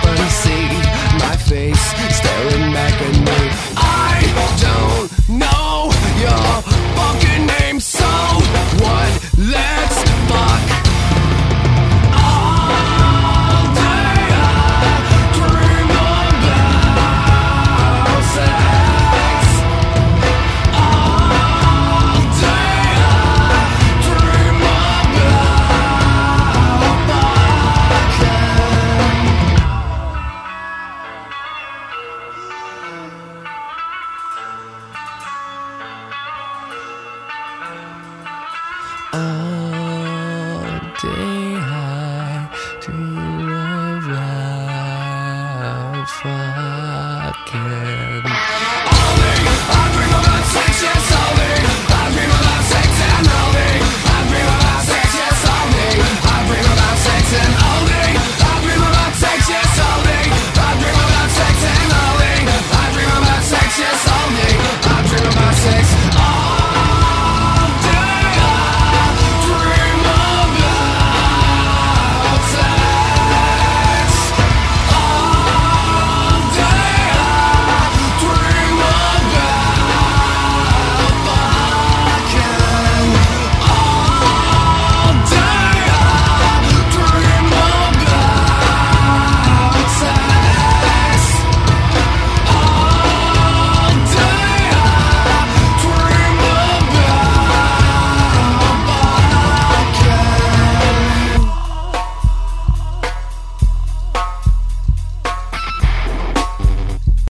struck it Say hi to your love, fuck